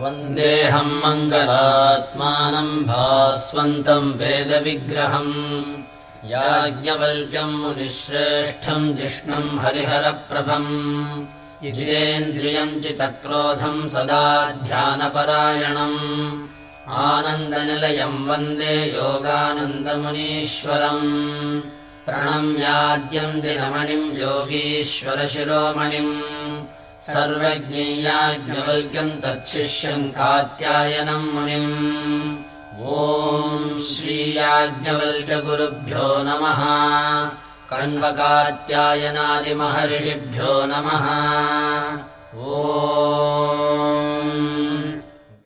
वन्देऽहम् मङ्गलात्मानम् भास्वन्तम् वेदविग्रहम् याज्ञवल्क्यम् मुनिश्रेष्ठम् जिष्णुम् हरिहरप्रभम् जितेन्द्रियम् चितक्रोधम् सदा ध्यानपरायणम् आनन्दनिलयम् वन्दे योगानन्दमुनीश्वरम् प्रणम्याद्यम् दिनमणिम् योगीश्वरशिरोमणिम् सर्वज्ञेयाज्ञवल्क्यम् तच्छिष्यम् कात्यायनम् मुनिम् ॐ श्रीयाज्ञवल्क्यगुरुभ्यो नमः। कण्वकात्यायनादिमहर्षिभ्यो नमः